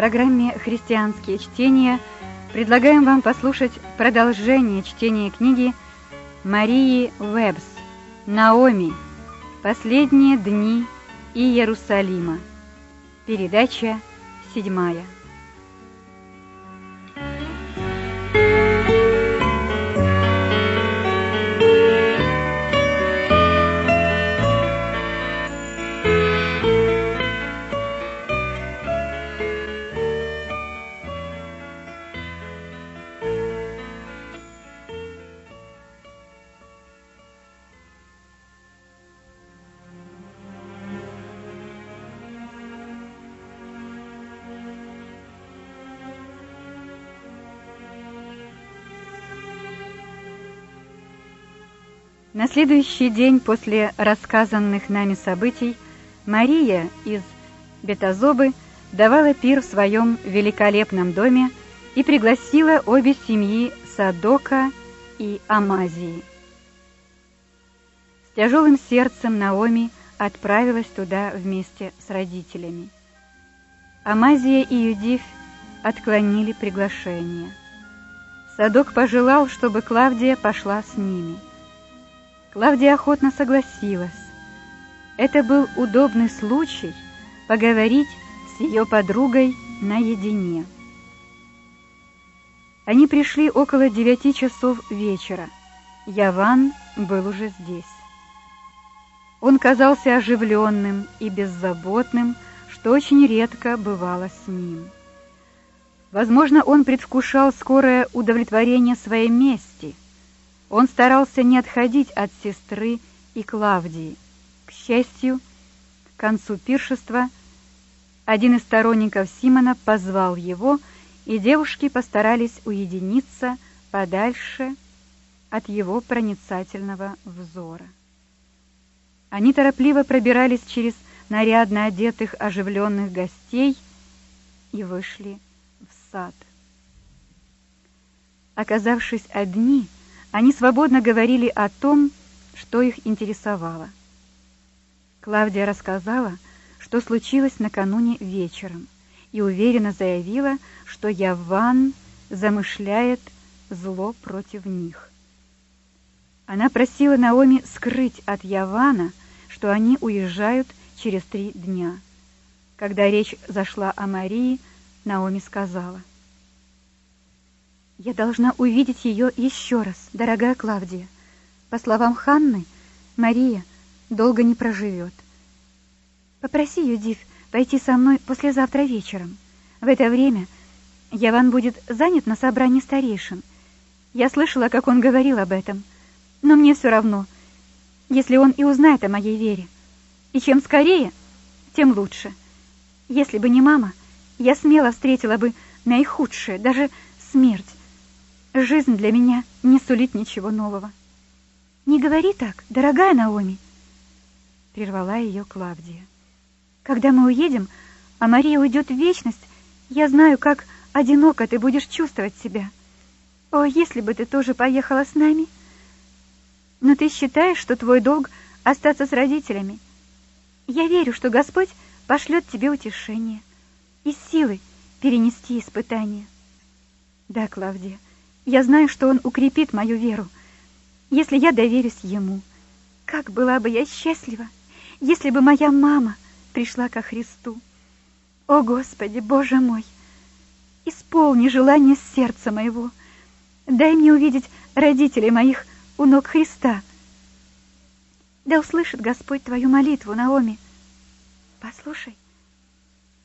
программе «Христианские чтения» предлагаем вам послушать продолжение чтения книги Марии Уэбс «Наоми. Последние дни Иерусалима». Передача седьмая. Следующий день после рассказанных нами событий Мария из Бетазобы давала пир в своем великолепном доме и пригласила обе семьи Садока и Амазии. С тяжелым сердцем Наоми отправилась туда вместе с родителями. Амазия и Юдиф отклонили приглашение. Садок пожелал, чтобы Клавдия пошла с ними – Клавдия охотно согласилась. Это был удобный случай поговорить с ее подругой наедине. Они пришли около девяти часов вечера. Яван был уже здесь. Он казался оживленным и беззаботным, что очень редко бывало с ним. Возможно, он предвкушал скорое удовлетворение своей мести – он старался не отходить от сестры и Клавдии. К счастью, к концу пиршества один из сторонников Симона позвал его, и девушки постарались уединиться подальше от его проницательного взора. Они торопливо пробирались через нарядно одетых оживленных гостей и вышли в сад. Оказавшись одни, они свободно говорили о том, что их интересовало. Клавдия рассказала, что случилось накануне вечером, и уверенно заявила, что Яван замышляет зло против них. Она просила Наоми скрыть от Явана, что они уезжают через три дня. Когда речь зашла о Марии, Наоми сказала, я должна увидеть ее еще раз, дорогая Клавдия. По словам Ханны, Мария долго не проживет. Попроси Юдив пойти со мной послезавтра вечером. В это время Яван будет занят на собрании старейшин. Я слышала, как он говорил об этом. Но мне все равно, если он и узнает о моей вере. И чем скорее, тем лучше. Если бы не мама, я смело встретила бы наихудшее, даже смерть. Жизнь для меня не сулит ничего нового. Не говори так, дорогая Наоми, прервала ее Клавдия. Когда мы уедем, а Мария уйдет в вечность, я знаю, как одиноко ты будешь чувствовать себя. О, если бы ты тоже поехала с нами. Но ты считаешь, что твой долг остаться с родителями. Я верю, что Господь пошлет тебе утешение и силы перенести испытания. Да, Клавдия, я знаю, что Он укрепит мою веру, если я доверюсь Ему. Как была бы я счастлива, если бы моя мама пришла ко Христу. О, Господи, Боже мой! Исполни желание сердца моего. Дай мне увидеть родителей моих у ног Христа. Да услышит Господь твою молитву, Наоми. Послушай,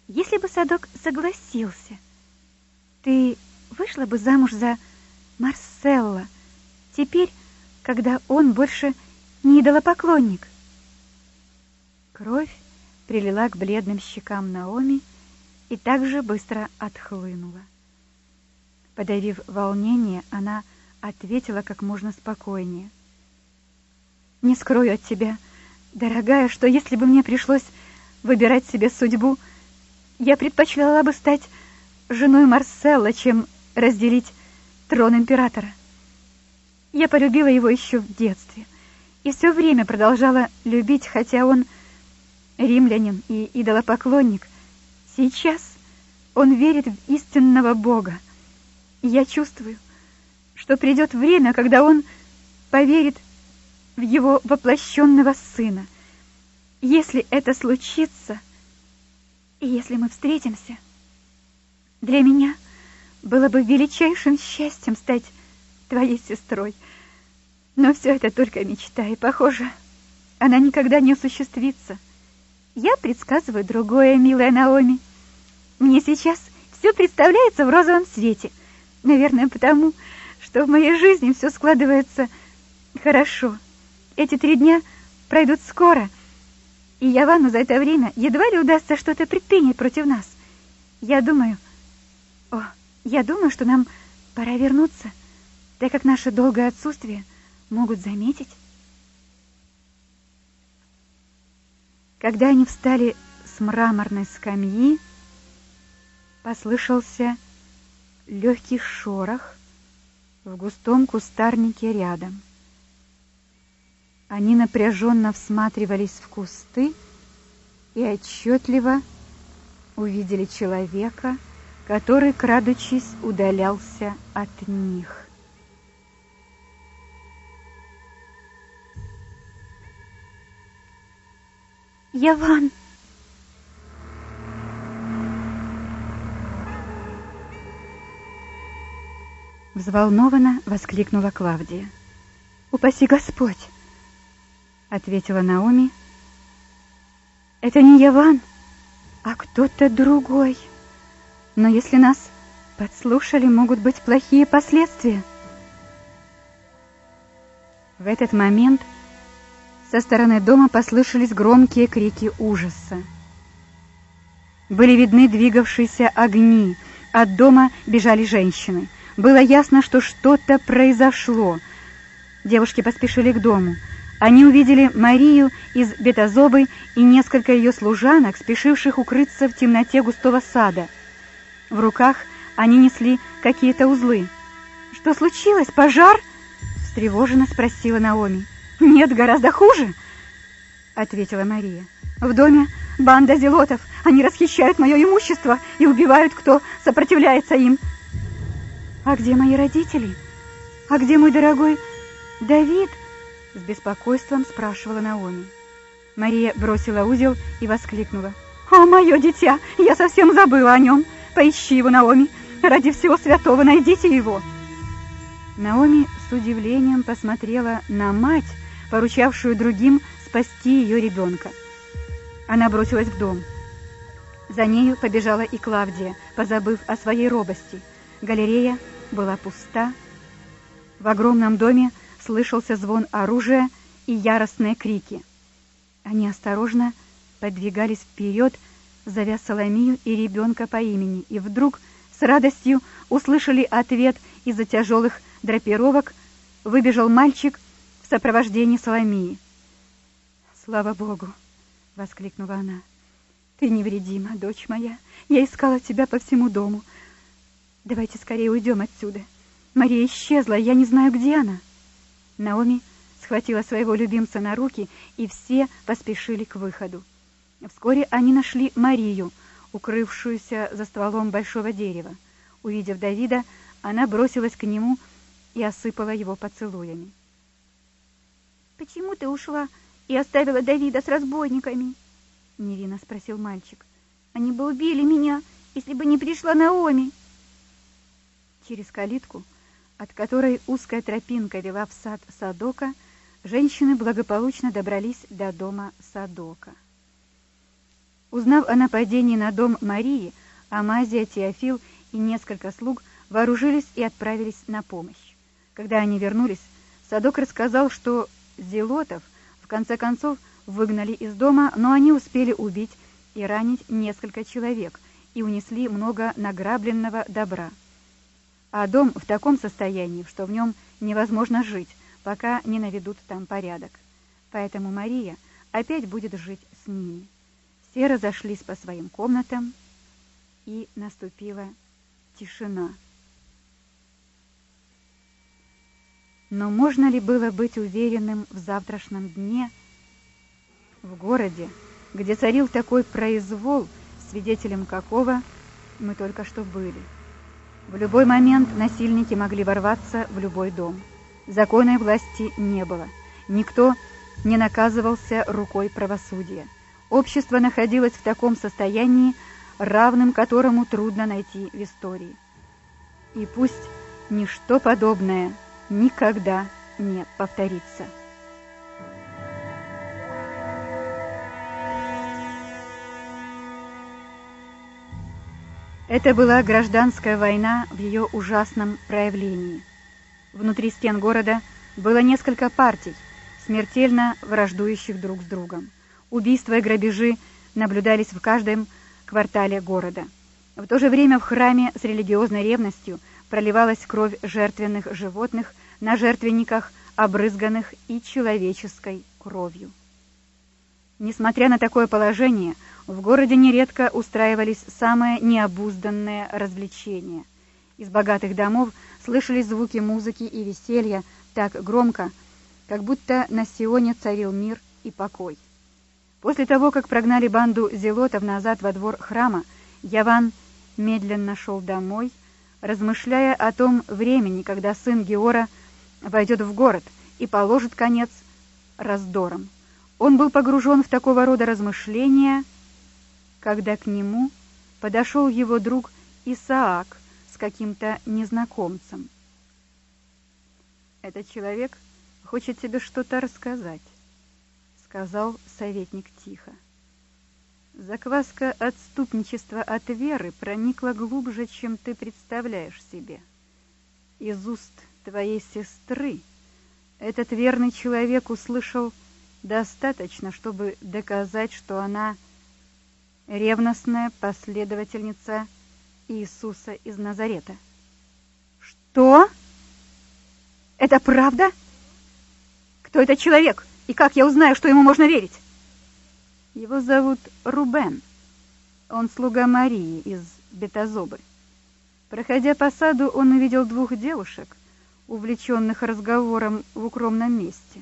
если бы Садок согласился, ты вышла бы замуж за Марселла, теперь, когда он больше не идолопоклонник. Кровь прилила к бледным щекам Наоми и также быстро отхлынула. Подавив волнение, она ответила как можно спокойнее. «Не скрою от тебя, дорогая, что если бы мне пришлось выбирать себе судьбу, я предпочла бы стать женой Марселла, чем разделить трон императора. Я полюбила его еще в детстве и все время продолжала любить, хотя он римлянин и идолопоклонник. Сейчас Он верит в истинного Бога. И я чувствую, что придет время, когда он поверит в его воплощенного сына. Если это случится, и если мы встретимся, для меня было бы величайшим счастьем стать твоей сестрой. Но все это только мечта, и, похоже, она никогда не осуществится. Я предсказываю другое, милая Наоми. Мне сейчас все представляется в розовом свете. Наверное, потому, что в моей жизни все складывается хорошо. Эти три дня пройдут скоро, и Явану за это время едва ли удастся что-то предпринять против нас. Я думаю... О, я думаю, что нам пора вернуться, так как наше долгое отсутствие могут заметить. Когда они встали с мраморной скамьи, послышался легкий шорох в густом кустарнике рядом. Они напряженно всматривались в кусты и отчетливо увидели человека, который, крадучись, удалялся от них. Яван! Взволнованно воскликнула Клавдия. «Упаси Господь!» — ответила Наоми. «Это не Яван, а кто-то другой. Но если нас подслушали, могут быть плохие последствия». В этот момент со стороны дома послышались громкие крики ужаса. Были видны двигавшиеся огни. От дома бежали женщины. Было ясно, что что-то произошло. Девушки поспешили к дому. Они увидели Марию из Бетазобы и несколько ее служанок, спешивших укрыться в темноте густого сада. В руках они несли какие-то узлы. «Что случилось? Пожар?» — встревоженно спросила Наоми. «Нет, гораздо хуже», — ответила Мария. «В доме банда зелотов. Они расхищают мое имущество и убивают, кто сопротивляется им». «А где мои родители? А где мой дорогой Давид?» С беспокойством спрашивала Наоми. Мария бросила узел и воскликнула. «О, мое дитя! Я совсем забыла о нем! Поищи его, Наоми! Ради всего святого найдите его!» Наоми с удивлением посмотрела на мать, поручавшую другим спасти ее ребенка. Она бросилась в дом. За нею побежала и Клавдия, позабыв о своей робости. Галерея была пуста. В огромном доме слышался звон оружия и яростные крики. Они осторожно подвигались вперед, зовя Соломию и ребенка по имени, и вдруг с радостью услышали ответ из-за тяжелых драпировок, выбежал мальчик в сопровождении Соломии. «Слава Богу!» — воскликнула она. «Ты невредима, дочь моя. Я искала тебя по всему дому. Давайте скорее уйдем отсюда. Мария исчезла, я не знаю, где она». Наоми схватила своего любимца на руки, и все поспешили к выходу. Вскоре они нашли Марию, укрывшуюся за стволом большого дерева. Увидев Давида, она бросилась к нему и осыпала его поцелуями. «Почему ты ушла и оставила Давида с разбойниками?» — невинно спросил мальчик. «Они бы убили меня, если бы не пришла Наоми». Через калитку, от которой узкая тропинка вела в сад Садока, женщины благополучно добрались до дома Садока. Узнав о нападении на дом Марии, Амазия, Теофил и несколько слуг вооружились и отправились на помощь. Когда они вернулись, Садок рассказал, что зелотов в конце концов выгнали из дома, но они успели убить и ранить несколько человек и унесли много награбленного добра. А дом в таком состоянии, что в нем невозможно жить, пока не наведут там порядок. Поэтому Мария опять будет жить с ними. Все разошлись по своим комнатам, и наступила тишина. Но можно ли было быть уверенным в завтрашнем дне в городе, где царил такой произвол, свидетелем какого мы только что были. В любой момент насильники могли ворваться в любой дом. Законной власти не было. Никто не наказывался рукой правосудия. Общество находилось в таком состоянии, равным которому трудно найти в истории. И пусть ничто подобное никогда не повторится. Это была гражданская война в ее ужасном проявлении. Внутри стен города было несколько партий, смертельно враждующих друг с другом. Убийства и грабежи наблюдались в каждом квартале города. В то же время в храме с религиозной ревностью проливалась кровь жертвенных животных на жертвенниках, обрызганных и человеческой кровью. Несмотря на такое положение, в городе нередко устраивались самые необузданные развлечения. Из богатых домов слышались звуки музыки и веселья так громко, как будто на Сионе царил мир и покой. После того, как прогнали банду зелотов назад во двор храма, Яван медленно шел домой, размышляя о том времени, когда сын Геора войдет в город и положит конец раздорам. Он был погружен в такого рода размышления, когда к нему подошел его друг Исаак с каким-то незнакомцем. «Этот человек хочет тебе что-то рассказать», — сказал советник тихо. Закваска отступничества от веры проникла глубже, чем ты представляешь себе. Из уст твоей сестры этот верный человек услышал достаточно, чтобы доказать, что она ревностная последовательница Иисуса из Назарета. Что? Это правда? Кто этот человек? И как я узнаю, что ему можно верить? Его зовут Рубен. Он слуга Марии из Бетазобы. Проходя по саду, он увидел двух девушек, увлеченных разговором в укромном месте.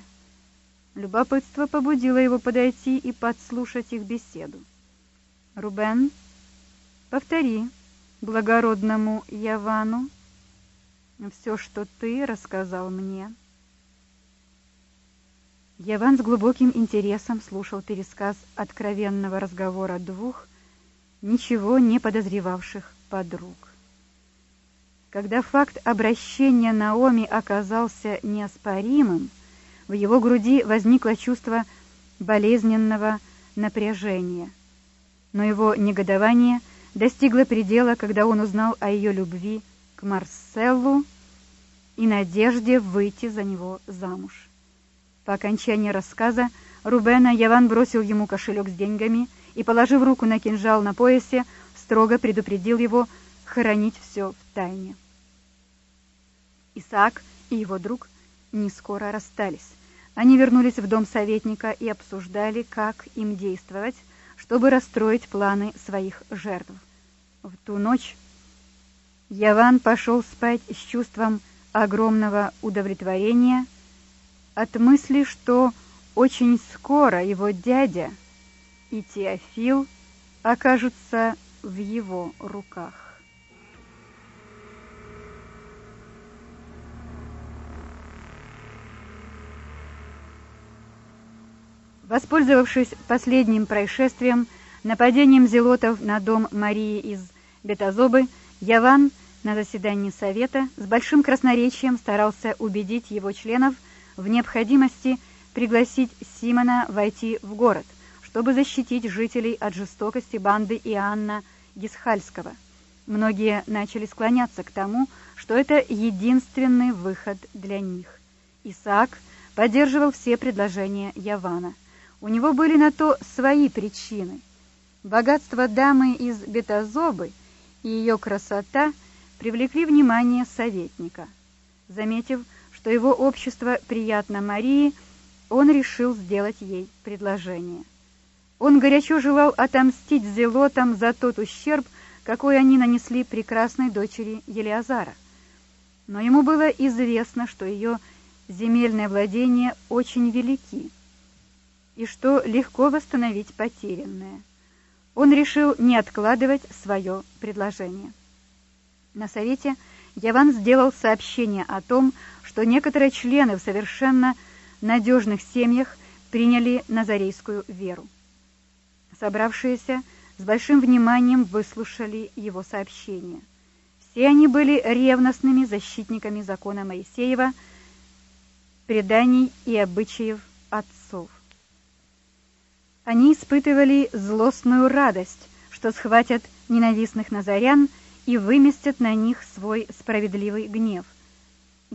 Любопытство побудило его подойти и подслушать их беседу. «Рубен, повтори благородному Явану все, что ты рассказал мне». Яван с глубоким интересом слушал пересказ откровенного разговора двух, ничего не подозревавших подруг. Когда факт обращения Наоми оказался неоспоримым, в его груди возникло чувство болезненного напряжения. Но его негодование достигло предела, когда он узнал о ее любви к Марселлу и надежде выйти за него замуж. По окончании рассказа Рубена Яван бросил ему кошелек с деньгами и, положив руку на кинжал на поясе, строго предупредил его хранить все в тайне. Исаак и его друг не скоро расстались. Они вернулись в дом советника и обсуждали, как им действовать, чтобы расстроить планы своих жертв. В ту ночь Яван пошел спать с чувством огромного удовлетворения от мысли, что очень скоро его дядя и Теофил окажутся в его руках. Воспользовавшись последним происшествием, нападением зелотов на дом Марии из Бетазобы, Яван на заседании совета с большим красноречием старался убедить его членов в необходимости пригласить Симона войти в город, чтобы защитить жителей от жестокости банды Иоанна Гисхальского. Многие начали склоняться к тому, что это единственный выход для них. Исаак поддерживал все предложения Явана. У него были на то свои причины. Богатство дамы из Бетазобы и ее красота привлекли внимание советника. Заметив, что его общество приятно Марии, он решил сделать ей предложение. Он горячо желал отомстить зелотам за тот ущерб, какой они нанесли прекрасной дочери Елиазара. Но ему было известно, что ее земельные владения очень велики, и что легко восстановить потерянное. он решил не откладывать свое предложение. На совете Яван сделал сообщение о том, что некоторые члены в совершенно надежных семьях приняли назарейскую веру. Собравшиеся с большим вниманием выслушали его сообщение. Все они были ревностными защитниками закона Моисеева, преданий и обычаев отцов. Они испытывали злостную радость, что схватят ненавистных назарян и выместят на них свой справедливый гнев.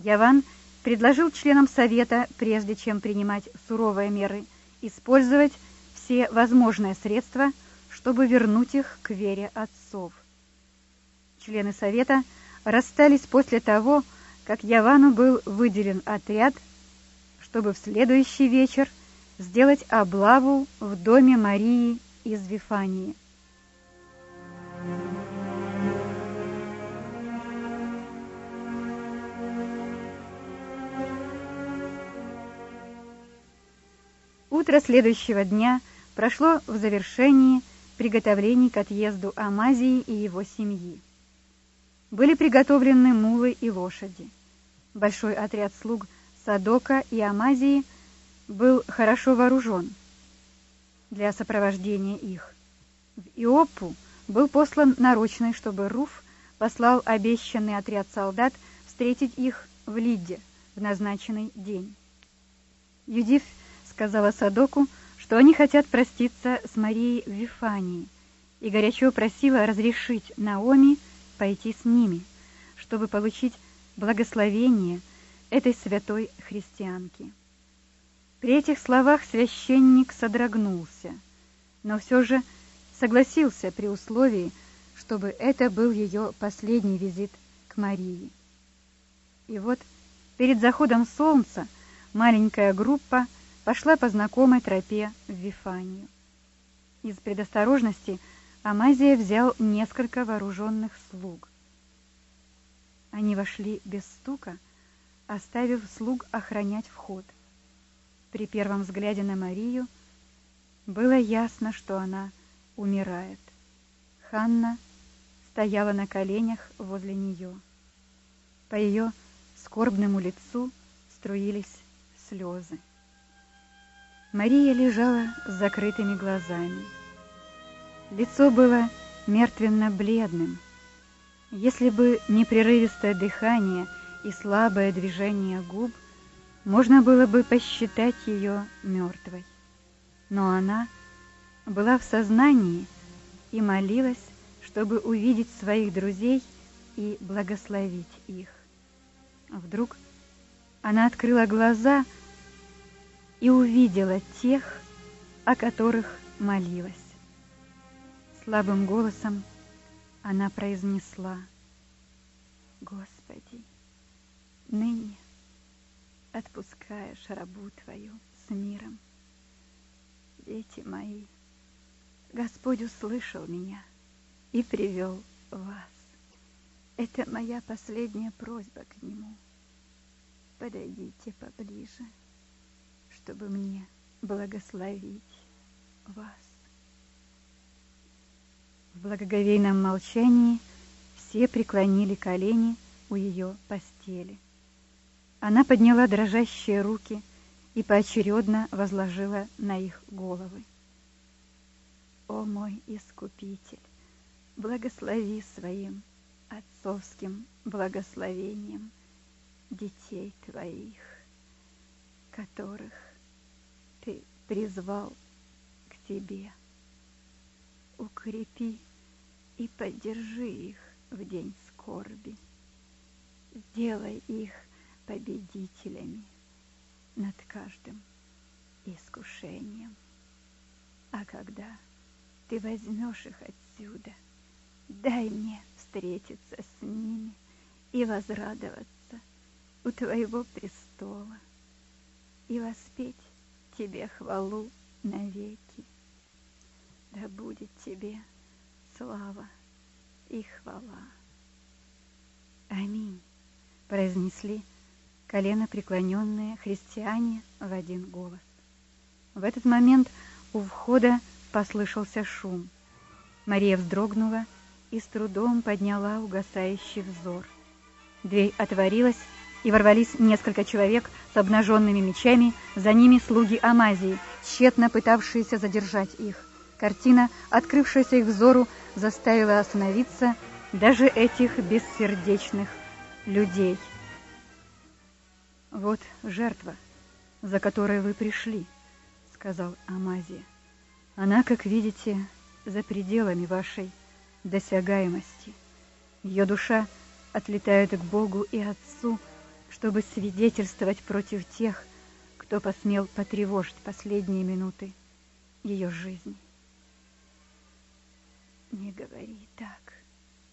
Яван предложил членам совета, прежде чем принимать суровые меры, использовать все возможные средства, чтобы вернуть их к вере отцов. Члены совета расстались после того, как Явану был выделен отряд, чтобы в следующий вечер сделать облаву в доме Марии из Вифании. Утро следующего дня прошло в завершении приготовлений к отъезду Амазии и его семьи. Были приготовлены мулы и лошади. Большой отряд слуг Садока и Амазии – был хорошо вооружен для сопровождения их. В Иопу был послан нарочный, чтобы Руф послал обещанный отряд солдат встретить их в Лидде в назначенный день. Юдив сказала Садоку, что они хотят проститься с Марией в Вифании, и горячо просила разрешить Наоми пойти с ними, чтобы получить благословение этой святой христианки. При этих словах священник содрогнулся, но все же согласился при условии, чтобы это был ее последний визит к Марии. И вот перед заходом солнца маленькая группа пошла по знакомой тропе в Вифанию. Из предосторожности Амазия взял несколько вооруженных слуг. Они вошли без стука, оставив слуг охранять вход. При первом взгляде на Марию было ясно, что она умирает. Ханна стояла на коленях возле нее. По ее скорбному лицу струились слезы. Мария лежала с закрытыми глазами. Лицо было мертвенно-бледным. Если бы не прерывистое дыхание и слабое движение губ, можно было бы посчитать ее мертвой. Но она была в сознании и молилась, чтобы увидеть своих друзей и благословить их. Вдруг она открыла глаза и увидела тех, о которых молилась. Слабым голосом она произнесла, «Господи, ныне отпускаешь рабу твою с миром. Дети мои, Господь услышал меня и привел вас. Это моя последняя просьба к Нему. Подойдите поближе, чтобы мне благословить вас. В благоговейном молчании все преклонили колени у ее постели. Она подняла дрожащие руки и поочередно возложила на их головы. О мой Искупитель, благослови своим отцовским благословением детей Твоих, которых Ты призвал к Тебе. Укрепи и поддержи их в день скорби. Сделай их победителями над каждым искушением. А когда ты возьмешь их отсюда, дай мне встретиться с ними и возрадоваться у твоего престола и воспеть тебе хвалу навеки. Да будет тебе слава и хвала. Аминь, произнесли колено преклоненные христиане в один голос. В этот момент у входа послышался шум. Мария вздрогнула и с трудом подняла угасающий взор. Дверь отворилась, и ворвались несколько человек с обнаженными мечами, за ними слуги Амазии, тщетно пытавшиеся задержать их. Картина, открывшаяся их взору, заставила остановиться даже этих бессердечных людей. «Вот жертва, за которой вы пришли», — сказал Амазия. «Она, как видите, за пределами вашей досягаемости. Ее душа отлетает к Богу и Отцу, чтобы свидетельствовать против тех, кто посмел потревожить последние минуты ее жизни. «Не говори так»,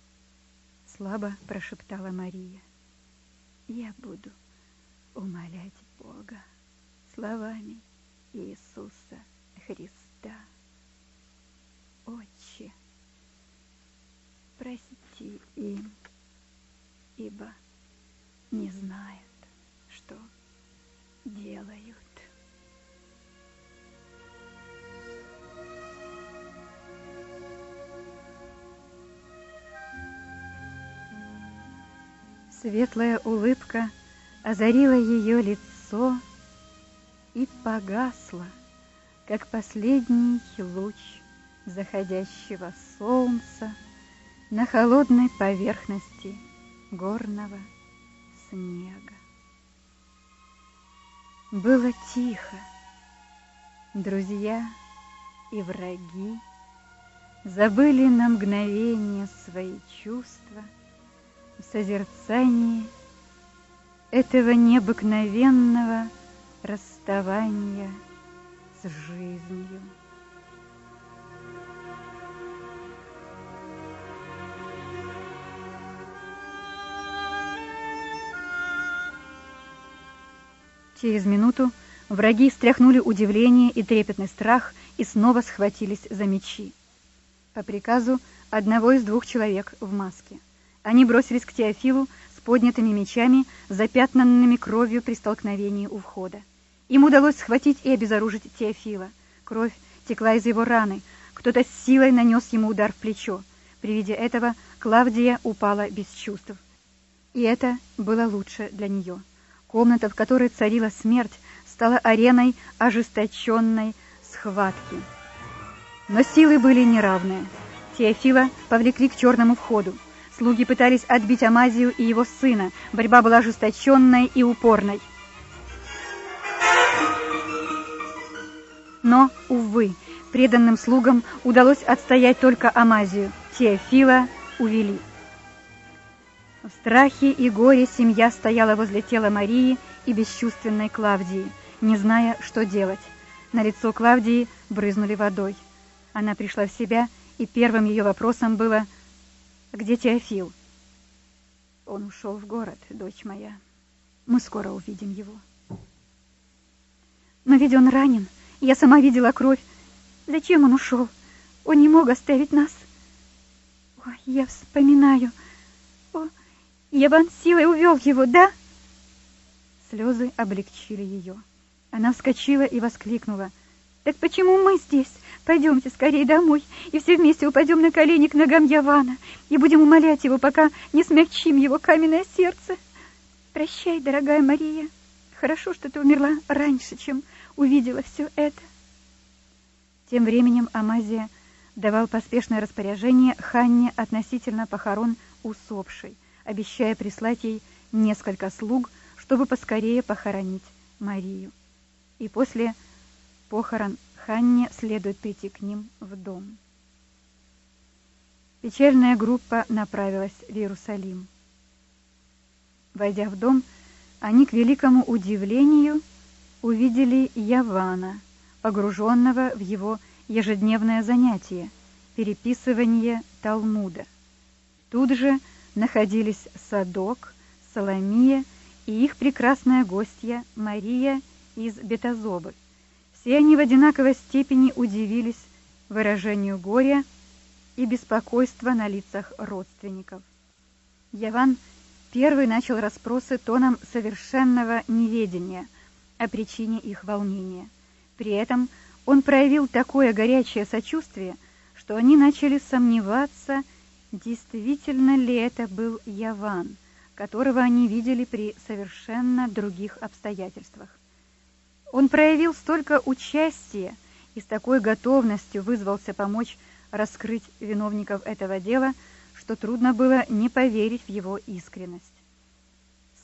— слабо прошептала Мария. «Я буду умолять Бога словами Иисуса Христа. Отче, прости им, ибо не знают, что делают. Светлая улыбка озарила ее лицо и погасла, как последний луч заходящего солнца на холодной поверхности горного снега. Было тихо. Друзья и враги забыли на мгновение свои чувства в созерцании этого необыкновенного расставания с жизнью. Через минуту враги стряхнули удивление и трепетный страх и снова схватились за мечи. По приказу одного из двух человек в маске. Они бросились к Теофилу с поднятыми мечами, запятнанными кровью при столкновении у входа. Им удалось схватить и обезоружить Теофила. Кровь текла из его раны. Кто-то с силой нанес ему удар в плечо. При виде этого Клавдия упала без чувств. И это было лучше для нее. Комната, в которой царила смерть, стала ареной ожесточенной схватки. Но силы были неравные. Теофила повлекли к черному входу. Слуги пытались отбить Амазию и его сына. Борьба была ожесточенной и упорной. Но, увы, преданным слугам удалось отстоять только Амазию. Теофила увели. В страхе и горе семья стояла возле тела Марии и бесчувственной Клавдии, не зная, что делать. На лицо Клавдии брызнули водой. Она пришла в себя, и первым ее вопросом было «Где Теофил?» «Он ушел в город, дочь моя. Мы скоро увидим его». «Но ведь он ранен. Я сама видела кровь. Зачем он ушел? Он не мог оставить нас». «Ой, я вспоминаю...» Еван силой увел его, да?» Слезы облегчили ее. Она вскочила и воскликнула. «Так почему мы здесь? Пойдемте скорее домой, и все вместе упадем на колени к ногам Явана и будем умолять его, пока не смягчим его каменное сердце. Прощай, дорогая Мария. Хорошо, что ты умерла раньше, чем увидела все это». Тем временем Амазия давал поспешное распоряжение Ханне относительно похорон усопшей обещая прислать ей несколько слуг, чтобы поскорее похоронить Марию. И после похорон Ханне следует прийти к ним в дом. Печальная группа направилась в Иерусалим. Войдя в дом, они к великому удивлению увидели Явана, погруженного в его ежедневное занятие – переписывание Талмуда. Тут же находились Садок, Соломия и их прекрасная гостья Мария из Бетазобы. Все они в одинаковой степени удивились выражению горя и беспокойства на лицах родственников. Яван первый начал расспросы тоном совершенного неведения о причине их волнения. При этом он проявил такое горячее сочувствие, что они начали сомневаться, действительно ли это был Яван, которого они видели при совершенно других обстоятельствах. Он проявил столько участия и с такой готовностью вызвался помочь раскрыть виновников этого дела, что трудно было не поверить в его искренность.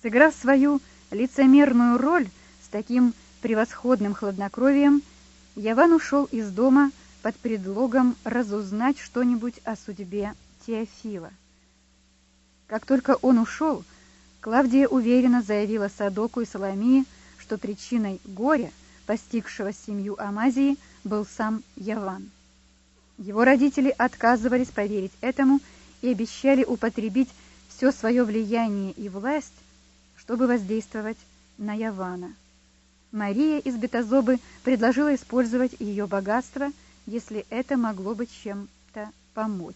Сыграв свою лицемерную роль с таким превосходным хладнокровием, Яван ушел из дома под предлогом разузнать что-нибудь о судьбе Теофила. Как только он ушел, Клавдия уверенно заявила Садоку и Соломии, что причиной горя, постигшего семью Амазии, был сам Яван. Его родители отказывались поверить этому и обещали употребить все свое влияние и власть, чтобы воздействовать на Явана. Мария из Бетазобы предложила использовать ее богатство, если это могло бы чем-то помочь.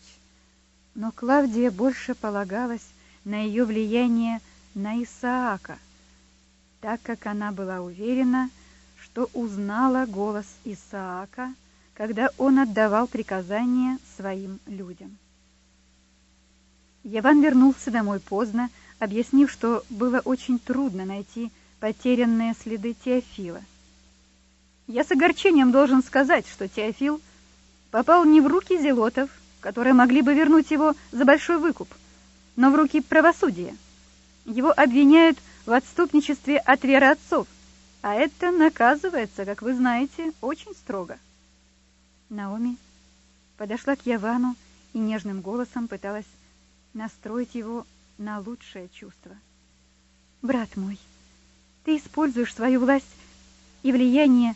Но Клавдия больше полагалась на ее влияние на Исаака, так как она была уверена, что узнала голос Исаака, когда он отдавал приказания своим людям. Яван вернулся домой поздно, объяснив, что было очень трудно найти потерянные следы Теофила. Я с огорчением должен сказать, что Теофил попал не в руки зелотов, которые могли бы вернуть его за большой выкуп, но в руки правосудия. Его обвиняют в отступничестве от веры отцов, а это наказывается, как вы знаете, очень строго. Наоми подошла к Явану и нежным голосом пыталась настроить его на лучшее чувство. «Брат мой, ты используешь свою власть и влияние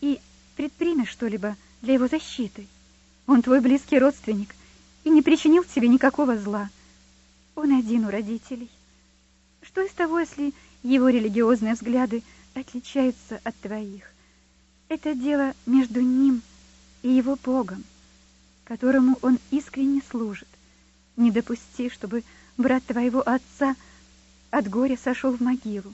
и предпримешь что-либо для его защиты. Он твой близкий родственник и не причинил тебе никакого зла. Он один у родителей. Что из того, если его религиозные взгляды отличаются от твоих? Это дело между ним и его Богом, которому он искренне служит. Не допусти, чтобы брат твоего отца от горя сошел в могилу.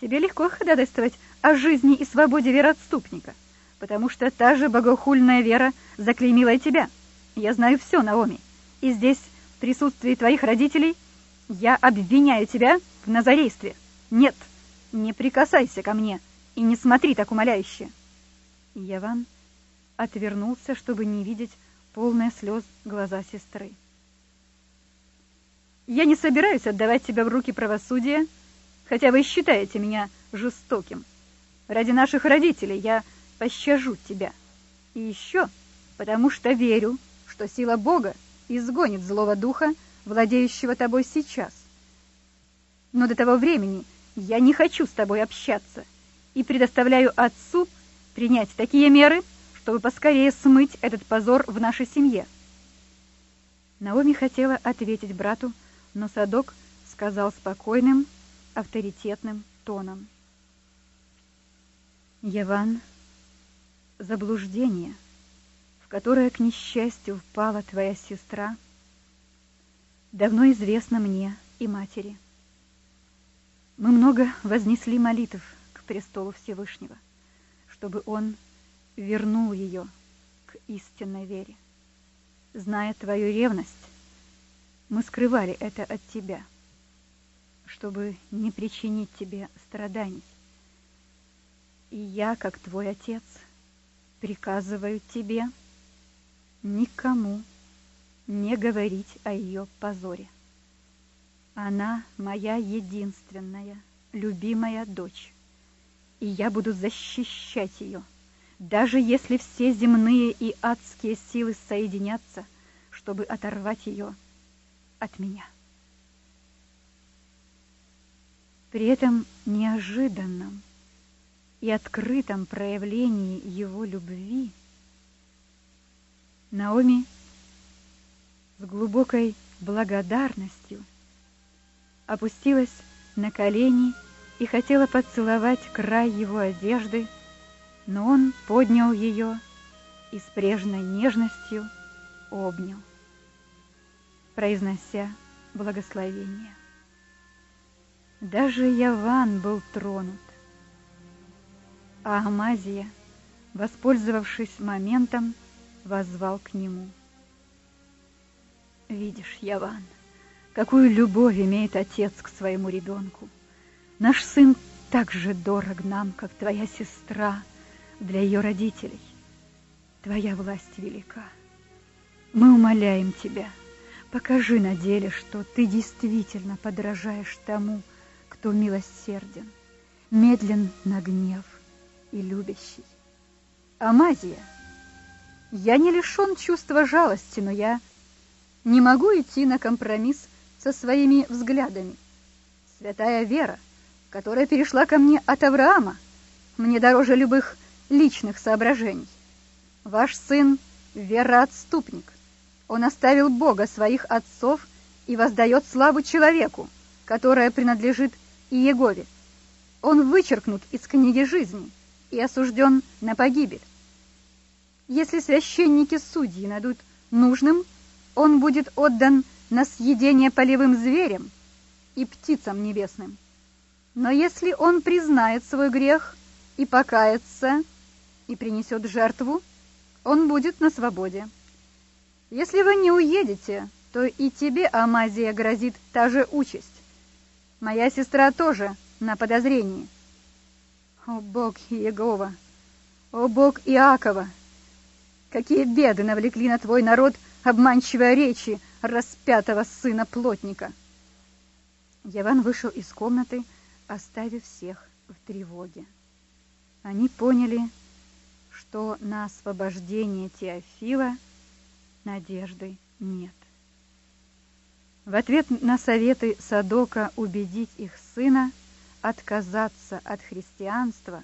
Тебе легко ходатайствовать о жизни и свободе вероотступника, потому что та же богохульная вера заклеймила и тебя. Я знаю все, Наоми, и здесь, в присутствии твоих родителей, я обвиняю тебя в назарействе. Нет, не прикасайся ко мне и не смотри так умоляюще. Яван отвернулся, чтобы не видеть полные слез глаза сестры. Я не собираюсь отдавать тебя в руки правосудия, хотя вы считаете меня жестоким. Ради наших родителей я пощажу тебя. И еще потому что верю, что сила Бога изгонит злого духа, владеющего тобой сейчас. Но до того времени я не хочу с тобой общаться и предоставляю отцу принять такие меры, чтобы поскорее смыть этот позор в нашей семье. Наоми хотела ответить брату, но Садок сказал спокойным, авторитетным тоном. Яван, заблуждение, в которое, к несчастью, впала твоя сестра, давно известно мне и матери. Мы много вознесли молитв к престолу Всевышнего, чтобы он вернул ее к истинной вере. Зная твою ревность, мы скрывали это от тебя, чтобы не причинить тебе страданий. И я, как твой отец, приказываю тебе никому не говорить о ее позоре. Она моя единственная, любимая дочь, и я буду защищать ее даже если все земные и адские силы соединятся, чтобы оторвать ее от меня. При этом неожиданном и открытом проявлении его любви Наоми с глубокой благодарностью опустилась на колени и хотела поцеловать край его одежды, но он поднял ее и с прежней нежностью обнял, произнося благословение. Даже Яван был тронут, а Амазия, воспользовавшись моментом, воззвал к нему. «Видишь, Яван, какую любовь имеет отец к своему ребенку. Наш сын так же дорог нам, как твоя сестра для ее родителей. Твоя власть велика. Мы умоляем тебя, покажи на деле, что ты действительно подражаешь тому, кто милосерден, медлен на гнев и любящий. Амазия, я не лишен чувства жалости, но я не могу идти на компромисс со своими взглядами. Святая вера, которая перешла ко мне от Авраама, мне дороже любых личных соображений. Ваш сын — вероотступник. Он оставил Бога своих отцов и воздает славу человеку, которая принадлежит Иегове. Он вычеркнут из книги жизни и осужден на погибель. Если священники-судьи найдут нужным, он будет отдан на съедение полевым зверям и птицам небесным. Но если он признает свой грех и покается, и принесет жертву, он будет на свободе. Если вы не уедете, то и тебе, Амазия, грозит та же участь. Моя сестра тоже на подозрении. О, Бог Иегова! О, Бог Иакова! Какие беды навлекли на твой народ обманчивые речи распятого сына плотника! Яван вышел из комнаты, оставив всех в тревоге. Они поняли, что на освобождение Теофила надежды нет. В ответ на советы Садока убедить их сына отказаться от христианства,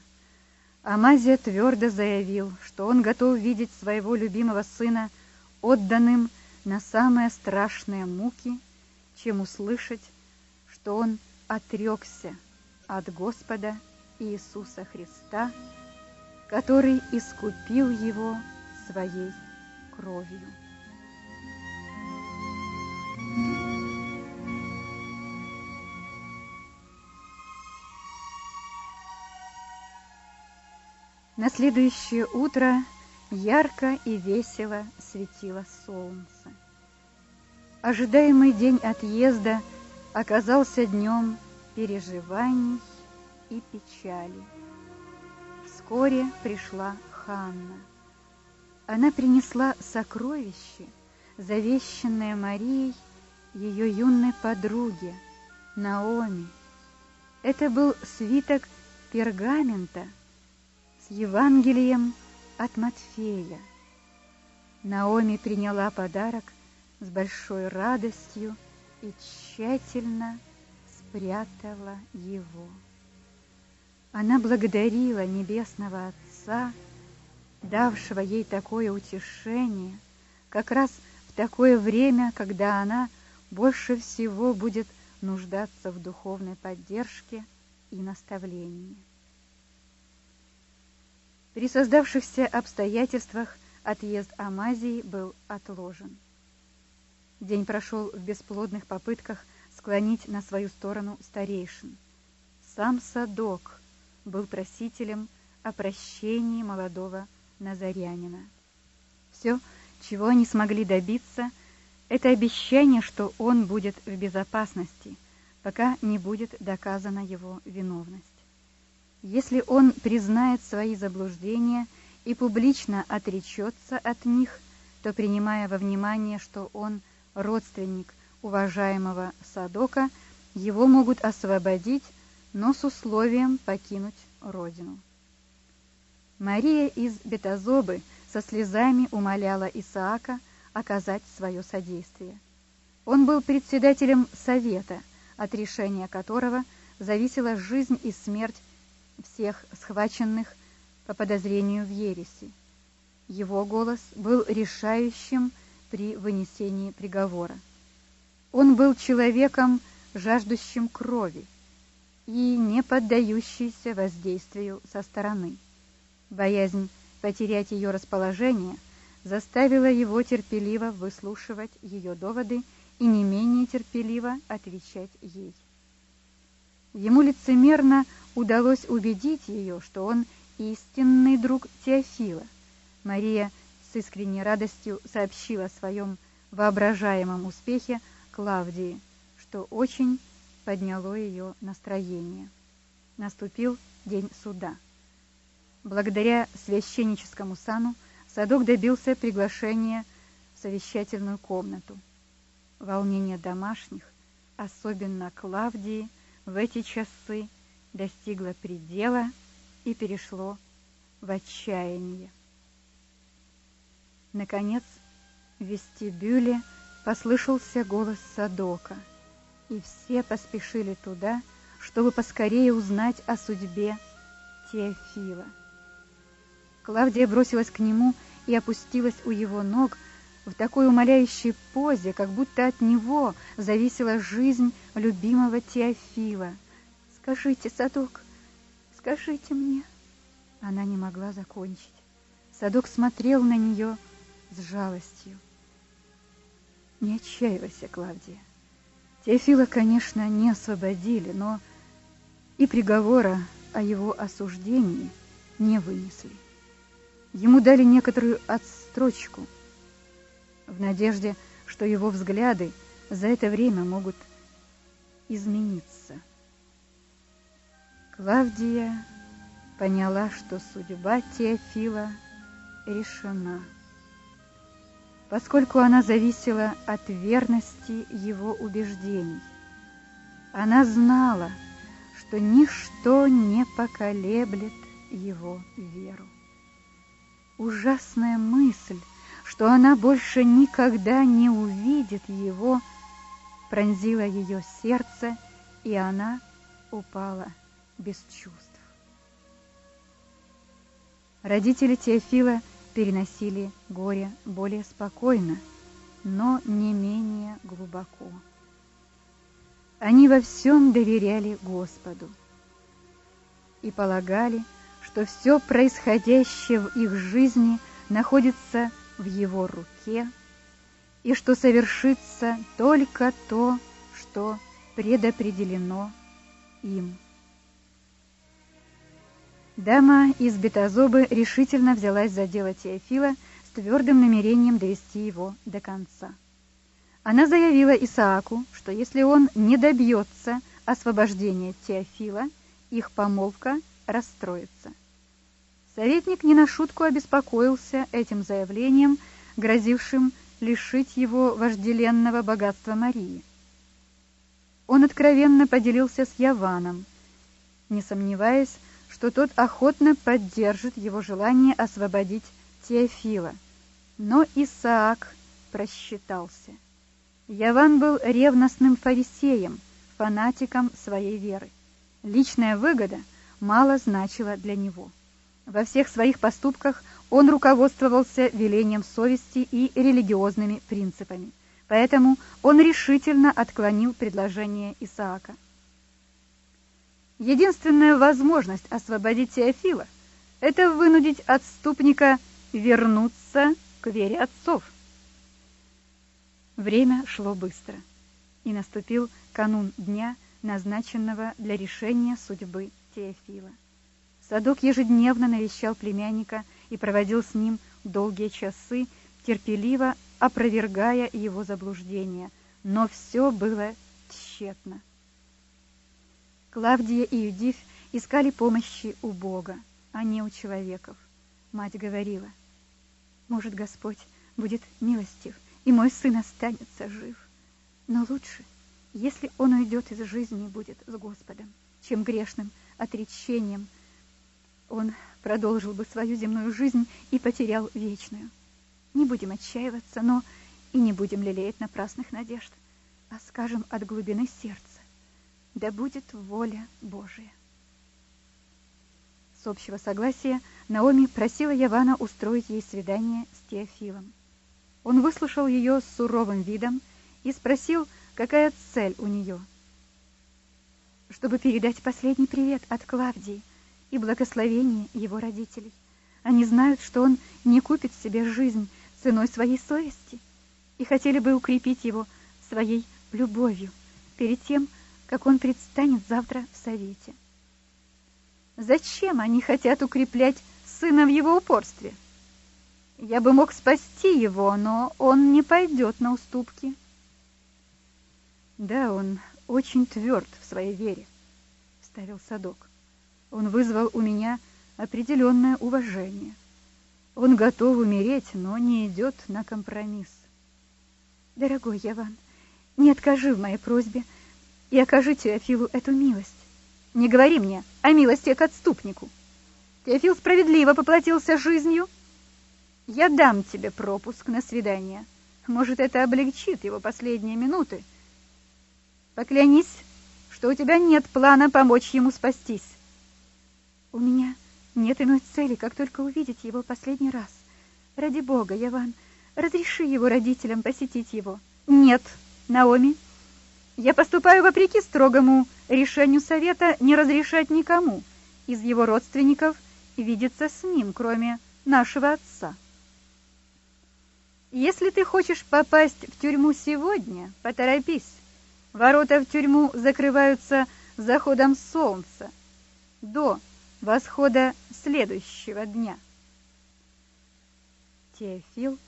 Амазия твердо заявил, что он готов видеть своего любимого сына отданным на самые страшные муки, чем услышать, что он отрекся от Господа Иисуса Христа, который искупил его своей кровью. На следующее утро ярко и весело светило солнце. Ожидаемый день отъезда оказался днем переживаний и печали. Вскоре пришла Ханна. Она принесла сокровище, завещанное Марией ее юной подруге Наоми. Это был свиток пергамента – Евангелием от Матфея. Наоми приняла подарок с большой радостью и тщательно спрятала его. Она благодарила Небесного Отца, давшего ей такое утешение, как раз в такое время, когда она больше всего будет нуждаться в духовной поддержке и наставлении. При создавшихся обстоятельствах отъезд Амазии был отложен. День прошел в бесплодных попытках склонить на свою сторону старейшин. Сам Садок был просителем о прощении молодого назарянина. Все, чего они смогли добиться, это обещание, что он будет в безопасности, пока не будет доказана его виновность. Если он признает свои заблуждения и публично отречется от них, то, принимая во внимание, что он родственник уважаемого Садока, его могут освободить, но с условием покинуть родину. Мария из Бетазобы со слезами умоляла Исаака оказать свое содействие. Он был председателем совета, от решения которого зависела жизнь и смерть всех схваченных по подозрению в ереси. Его голос был решающим при вынесении приговора. Он был человеком, жаждущим крови и не поддающийся воздействию со стороны. Боязнь потерять ее расположение заставила его терпеливо выслушивать ее доводы и не менее терпеливо отвечать ей. Ему лицемерно удалось убедить ее, что он истинный друг Теофила. Мария с искренней радостью сообщил о своем воображаемом успехе Клавдии, что очень подняло ее настроение. Наступил день суда. Благодаря священническому сану Садок добился приглашения в совещательную комнату. Волнение домашних, особенно Клавдии, в эти часы достигло предела и перешло в отчаяние. Наконец, в вестибюле послышался голос Садока, и все поспешили туда, чтобы поскорее узнать о судьбе Теофила. Клавдия бросилась к нему и опустилась у его ног в такой умоляющей позе, как будто от него зависела жизнь любимого Теофила. «Скажите, Садок, скажите мне!» Она не могла закончить. Садок смотрел на нее с жалостью. Не отчаивайся, Клавдия. Теофила, конечно, не освободили, но и приговора о его осуждении не вынесли. Ему дали некоторую отстрочку в надежде, что его взгляды за это время могут измениться. Клавдия поняла, что судьба Теофила решена, поскольку она зависела от верности его убеждений. Она знала, что ничто не поколеблет его веру. Ужасная мысль, что она больше никогда не увидит его, пронзила ее сердце, и она упала без чувств. Родители Теофила переносили горе более спокойно, но не менее глубоко. Они во всем доверяли Господу и полагали, что все происходящее в их жизни находится в Его руке, и что совершится только то, что предопределено им. Дама из Бетазобы решительно взялась за дело Теофила с твердым намерением довести его до конца. Она заявила Исааку, что если он не добьется освобождения Теофила, их помолвка расстроится. Советник не на шутку обеспокоился этим заявлением, грозившим лишить его вожделенного богатства Марии. Он откровенно поделился с Яваном, не сомневаясь, что тот охотно поддержит его желание освободить Теофила. Но Исаак просчитался. Яван был ревностным фарисеем, фанатиком своей веры. Личная выгода мало значила для него. Во всех своих поступках он руководствовался велением совести и религиозными принципами. Поэтому он решительно отклонил предложение Исаака. Единственная возможность освободить Теофила – это вынудить отступника вернуться к вере отцов. Время шло быстро, и наступил канун дня, назначенного для решения судьбы Теофила. Садок ежедневно навещал племянника и проводил с ним долгие часы, терпеливо опровергая его заблуждения, но все было тщетно. Клавдия и Юдиф искали помощи у Бога, а не у человеков. Мать говорила, «Может, Господь будет милостив, и мой сын останется жив. Но лучше, если он уйдет из жизни и будет с Господом, чем грешным отречением он продолжил бы свою земную жизнь и потерял вечную. Не будем отчаиваться, но и не будем лелеять напрасных надежд, а скажем от глубины сердца, да будет воля Божия. С общего согласия Наоми просила Явана устроить ей свидание с Теофилом. Он выслушал ее с суровым видом и спросил, какая цель у нее. Чтобы передать последний привет от Клавдии и благословение его родителей. Они знают, что он не купит себе жизнь ценой своей совести и хотели бы укрепить его своей любовью перед тем, как он предстанет завтра в совете. Зачем они хотят укреплять сына в его упорстве? Я бы мог спасти его, но он не пойдет на уступки. Да, он очень тверд в своей вере, вставил Садок. Он вызвал у меня определенное уважение. Он готов умереть, но не идет на компромисс. Дорогой Яван, не откажи в моей просьбе и окажи Теофилу эту милость. Не говори мне о милости к отступнику. Теофил справедливо поплатился жизнью. Я дам тебе пропуск на свидание. Может, это облегчит его последние минуты. Поклянись, что у тебя нет плана помочь ему спастись. У меня нет иной цели, как только увидеть его последний раз. Ради бога, Яван, разреши его родителям посетить его. Нет, Наоми, я поступаю вопреки строгому решению совета не разрешать никому из его родственников видеться с ним, кроме нашего отца. Если ты хочешь попасть в тюрьму сегодня, поторопись. Ворота в тюрьму закрываются заходом солнца до восхода следующего дня. Теофил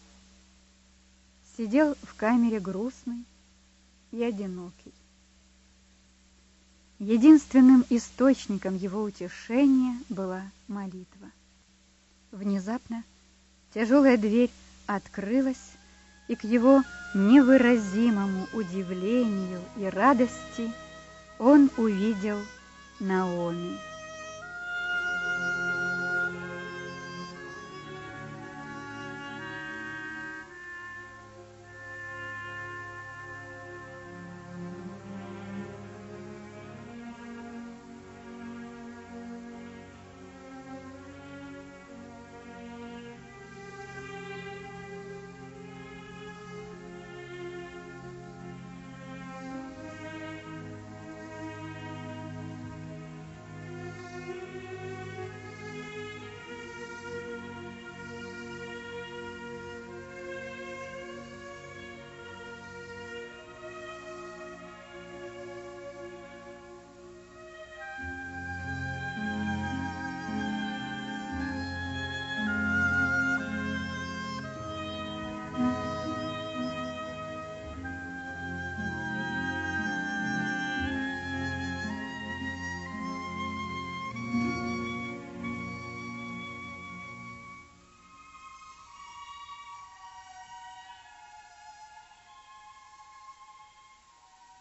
сидел в камере грустный, и одинокий. Единственным источником его утешения была молитва. Внезапно тяжелая дверь открылась, и к его невыразимому удивлению и радости он увидел Наоми.